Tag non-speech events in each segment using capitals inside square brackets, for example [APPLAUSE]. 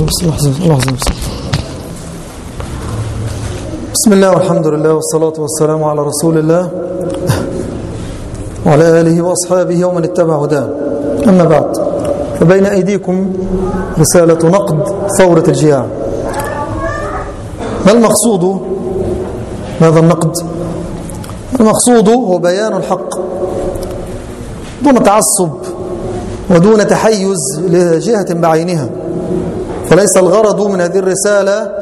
لحظة بس لحظة لحظة بس. بسم الله والحمد لله والصلاة والسلام على رسول الله وعلى آله وأصحابه ومن اتبع هداه. أما بعد فبين أيديكم رسالة نقد ثورة الجياع ما المقصود ماذا النقد؟ المقصود هو بيان الحق دون تعصب ودون تحيز لجهة بعينها. فليس الغرض من هذه الرسالة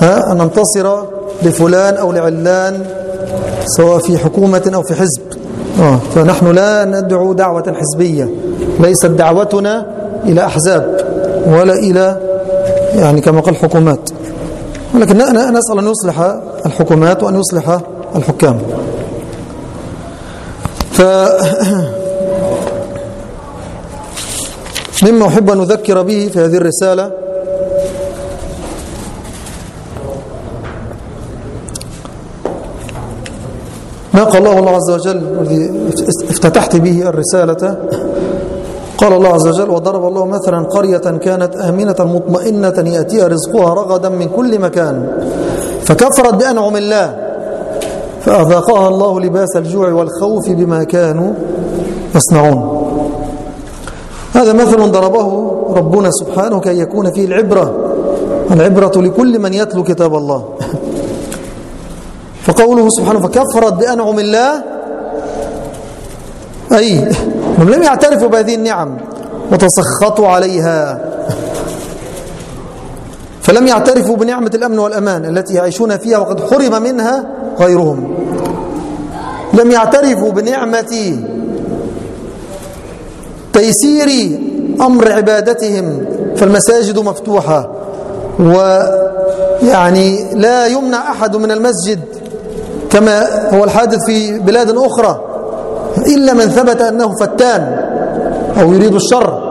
ها أن ننتصر لفلان أو لعلان سواء في حكومة أو في حزب. آه فنحن لا ندعو دعوة حزبية. ليست دعوتنا إلى أحزاب ولا إلى يعني كما قال حكومات. ولكن نسأل أن يصلح الحكومات وأن يصلح الحكام. ف [COUGHS] مما أحب أن أذكر به في هذه الرسالة ما قال الله عز وجل افتتحت به الرسالة؟ قال الله عز وجل وضرب الله مثلا قرية كانت آمنة مطمئنة يأتيها رزقها رغدا من كل مكان فكفرت بأنعم الله فأذاقها الله لباس الجوع والخوف بما كانوا يصنعون. هذا مثل ضربه ربنا سبحانه كي يكون فيه العبرة العبرة لكل من يتلو كتاب الله. فقوله سبحانه فكفرت بأنعم الله. أي هم لم يعترفوا بهذه النعم وتسخطوا عليها. فلم يعترفوا بنعمة الأمن والأمان التي يعيشون فيها وقد حرم منها غيرهم. لم يعترفوا بنعمة تيسير أمر عبادتهم فالمساجد مفتوحة ويعني لا يمنع أحد من المسجد كما هو الحادث في بلاد أخرى إلا من ثبت أنه فتان أو يريد الشر.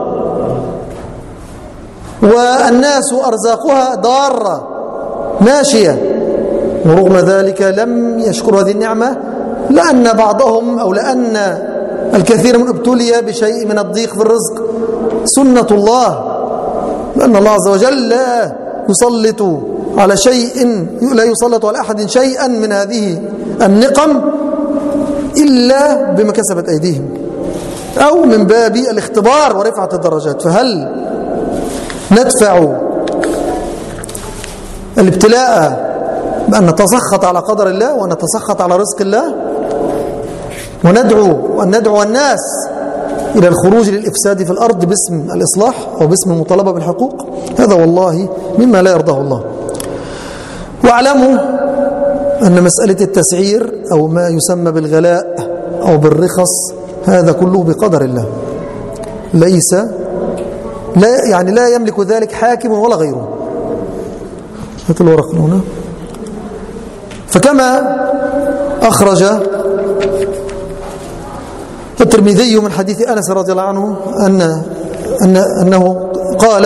والناس أرزاقها ضارة ماشية ورغم ذلك لم يشكروا هذه النعمة لأن بعضهم أو لأن الكثير من ابتلي بشيء من الضيق في الرزق سنة الله لأن الله عز وجل لا يسلط على شيء لا يسلط على أحد شيئا من هذه النقم إلا بما كسبت أيديهم أو من باب الاختبار ورفعة الدرجات. فهل ندفع الابتلاء بأن نتسخط على قدر الله وأن نتسخط على رزق الله؟ وندعو وأن ندعو الناس إلى الخروج للإفساد في الأرض باسم الإصلاح أو باسم المطالبة بالحقوق؟ هذا والله مما لا يرضاه الله. واعلموا أن مسألة التسعير أو ما يسمى بالغلاء أو بالرخص هذا كله بقدر الله. ليس لا يعني لا يملك ذلك حاكم ولا غيره. هات الورق هنا. فكما أخرج الترمذي من حديث أنس رضي الله عنه أن أن أنه قال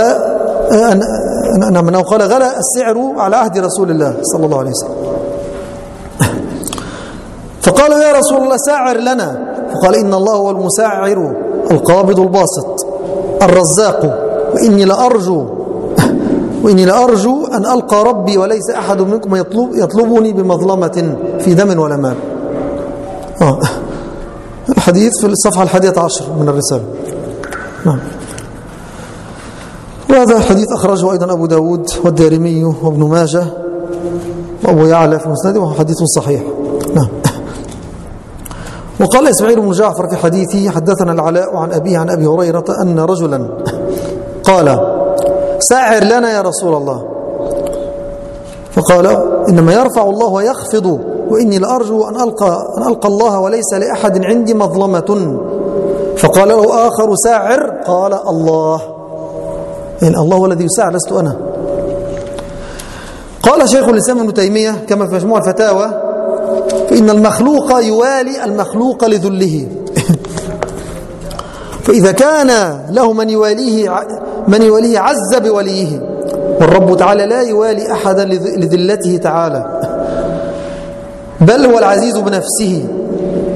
أن أنه قال غلا السعر على عهد رسول الله صلى الله عليه وسلم. فقالوا يا رسول الله ساعر لنا. فقال إن الله هو المساعر القابض الباسط الرزاق. وإني لأرجو وإني لأرجو أن ألقى ربي وليس أحد منكم يطلب يطلبني بمظلمة في دم ولا مال. آه. الحديث في الصفحة الحادية عشر من الرسالة. نعم. وهذا الحديث أخرجه أيضا أبو داود والدارمي وابن ماجه وأبو يعلى في مسنده وهو حديث صحيح. نعم. وقال إسماعيل بن جعفر في حديثه حدثنا العلاء عن أبيه عن أبي هريرة أن رجلا قال ساعر لنا يا رسول الله. فقال إنما يرفع الله ويخفض وإني لأرجو أن ألقى, أن ألقى الله وليس لأحد عندي مظلمة. فقال له آخر ساعر؟ قال الله. يعني الله هو الذي يساعر لست أنا. قال شيخ الإسلام ابن تيمية كما في مجموع الفتاوى فإن المخلوق يوالي المخلوق لذله. [LAUGHS] فإذا كان له من يواليه من يواليه عز بوليه والرب تعالى لا يوالي أحدا لذلته تعالى. [LAUGHS] بل هو العزيز بنفسه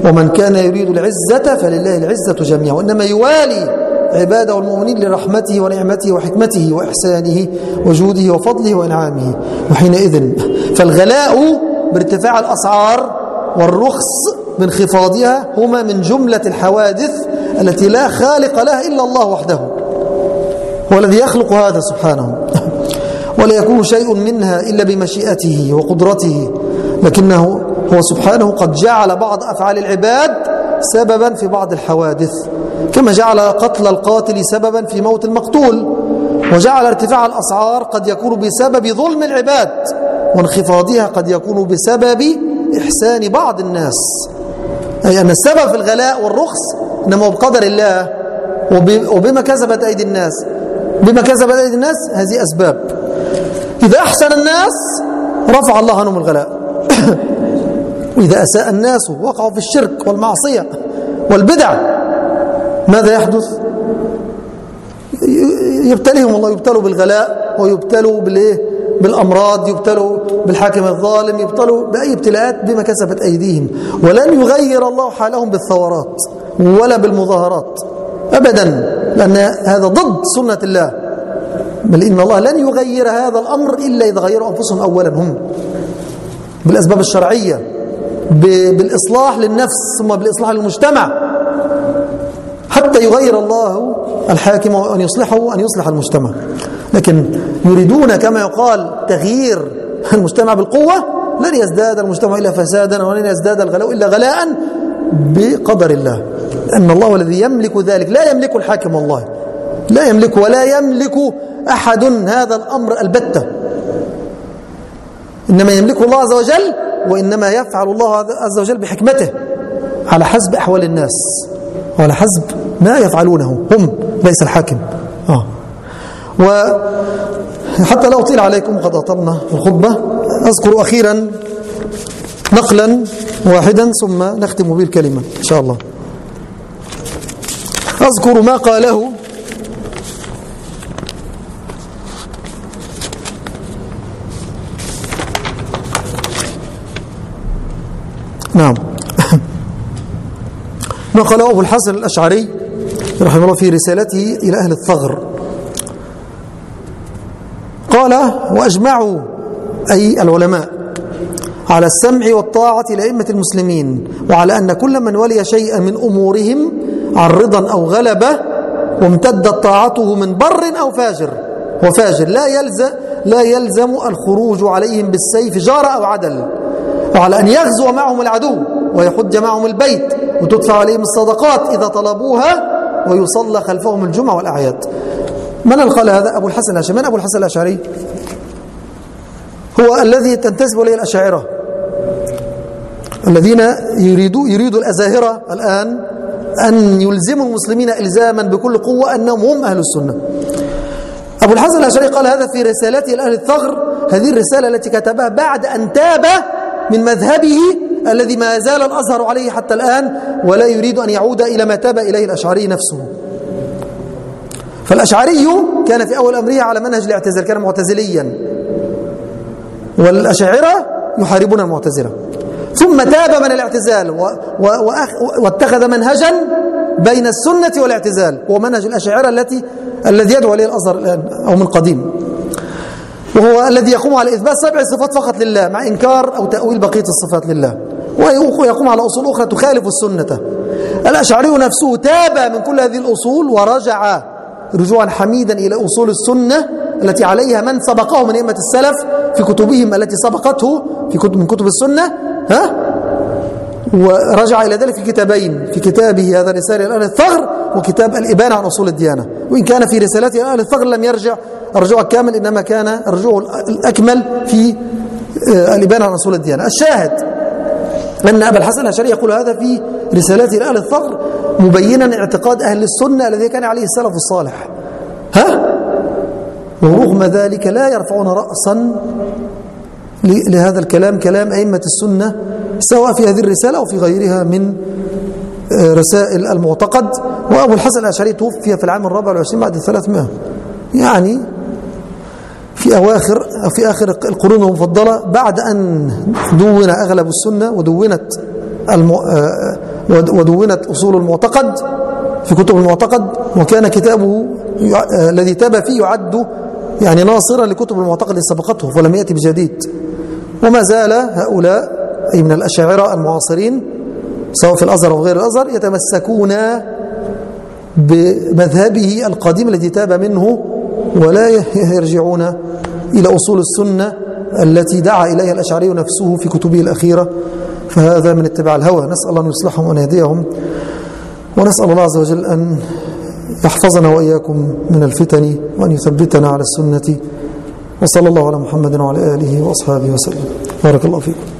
ومن كان يريد العزة فلله العزة جميعا وإنما يوالي عباده والمؤمنين لرحمته ونعمته وحكمته وإحسانه وجوده وفضله وإنعامه. وحينئذ فالغلاء بارتفاع الأسعار والرخص بانخفاضها هما من جملة الحوادث التي لا خالق لها إلا الله وحده. هو الذي يخلق هذا سبحانه. ولا يكون شيء منها إلا بمشيئته وقدرته. لكنه هو سبحانه قد جعل بعض أفعال العباد سببا في بعض الحوادث. كما جعل قتل القاتل سببا في موت المقتول وجعل ارتفاع الأسعار قد يكون بسبب ظلم العباد وانخفاضها قد يكون بسبب إحسان بعض الناس. أي أن السبب في الغلاء والرخص إنما بقدر الله وبما كسبت أيدي الناس. بما كسبت أيدي الناس هذه أسباب. إذا أحسن الناس رفع الله عنهم الغلاء. [COUGHS] وإذا أساء الناس وقعوا في الشرك والمعصية والبدع ماذا يحدث؟ يبتليهم الله يبتلوا بالغلاء ويبتلوا بالإيه؟ بالأمراض يبتلوا بالحاكم الظالم يبتلوا بأي ابتلاءات بما كسبت أيديهم. ولن يغير الله حالهم بالثورات ولا بالمظاهرات ابدا لأن هذا ضد سنة الله. بل إن الله لن يغير هذا الأمر إلا إذا غيروا أنفسهم اولا هم. بالأسباب الشرعية بالإصلاح للنفس ثم بالإصلاح للمجتمع. حتى يغير الله الحاكم وأن يصلحه أن يصلح المجتمع. لكن يريدون كما يقال تغيير المجتمع بالقوة لن يزداد المجتمع إلا فسادا ولن يزداد الغلاء إلا غلاء بقدر الله. أن الله الذي يملك ذلك. لا يملك الحاكم والله. لا يملك ولا يملك أحد هذا الأمر البتة. إنما يملكه الله عز وجل وإنما يفعل الله عز وجل بحكمته على حسب أحوال الناس وعلى حسب ما يفعلونه. هم ليس الحاكم. آه. وحتى لا أطيل عليكم وقد أطلنا الخطبة أذكر أخيرا نقلا واحدا ثم نختم به الكلمة إن شاء الله. أذكر ما قاله نعم. [LAUGHS] ما قاله أبو الحسن الأشعري رحمه الله في رسالته إلى أهل الثغر. قال وأجمعوا أي العلماء على السمع والطاعة لأئمة المسلمين وعلى أن كل من ولي شيئا من أمورهم عن رضا أو غلبة وامتدت طاعته من بر أو فاجر وفاجر لا يلزم لا يلزم الخروج عليهم بالسيف جار أو عدل وعلى أن يغزو معهم العدو ويحج معهم البيت وتدفع عليهم الصدقات إذا طلبوها ويصلى خلفهم الجمعة والأعياد. من قال هذا؟ أبو الحسن الأشعري. من أبو الحسن الأشعري؟ هو الذي تنتسب إليه الأشاعرة. الذين يريدوا يريدوا الأزاهرة الآن أن يلزموا المسلمين إلزاما بكل قوة أنهم هم أهل السنة. أبو الحسن الأشعري قال هذا في رسالته لأهل الثغر. هذه الرسالة التي كتبها بعد أن تاب من مذهبه الذي ما زال الأزهر عليه حتى الآن ولا يريد أن يعود إلى ما تاب إليه الأشعري نفسه. فالأشعري كان في أول أمره على منهج الاعتزال كان معتزليا. والأشاعرة يحاربون المعتزلة. ثم تاب من الاعتزال واتخذ منهجا بين السنة والاعتزال هو منهج الأشاعرة التي الذي يدعو عليه الأزهر الآن أو من قديم. وهو الذي يقوم على إثبات سبع صفات فقط لله مع إنكار أو تأويل بقية الصفات لله. ويقوم على أصول أخرى تخالف السنة. الأشعري نفسه تاب من كل هذه الأصول ورجع رجوعا حميدا إلى أصول السنة التي عليها من سبقه من أئمة السلف في كتبهم التي سبقته في كتب من كتب السنة. ها؟ ورجع إلى ذلك في كتابين في كتابه هذا رسالة الآن الثغر وكتاب الإبانة عن أصول الديانة. وإن كان في رسالته الآن الثغر لم يرجع. الرجوع الكامل إنما كان الرجوع الأكمل في آه، الإبانة عن أصول الديانة. الشاهد أن أبا الحسن الأشعري يقول هذا في رسالته لأهل الثغر مبينا اعتقاد أهل السنة الذي كان عليه السلف الصالح. ها؟ ورغم ذلك لا يرفعون رأسا لهذا الكلام كلام أئمة السنة سواء في هذه الرسالة أو في غيرها من آه، رسائل المعتقد. وأبو الحسن الأشعري توفي في العام الرابع والعشرين بعد الثلاثمائة يعني في أواخر في آخر القرون المفضلة بعد أن دون أغلب السنة ودونت الم... آه، ودونت أصول المعتقد في كتب المعتقد وكان كتابه الذي تاب فيه يعد يعني ناصرا لكتب المعتقد اللي سبقته فلم يأتي بجديد. وما زال هؤلاء أي من الأشاعرة المعاصرين سواء في الأزهر أو غير الأزهر يتمسكون بمذهبه القديم الذي تاب منه ولا يرجعون إلى أصول السنة التي دعا إليها الأشعري نفسه في كتبه الأخيرة. فهذا من اتباع الهوى. نسأل الله أن يصلحهم وأن يهديهم. ونسأل الله عز وجل أن يحفظنا وإياكم من الفتن وأن يثبتنا على السنة. وصلى الله على محمد وعلى آله وأصحابه وسلم. بارك الله فيكم.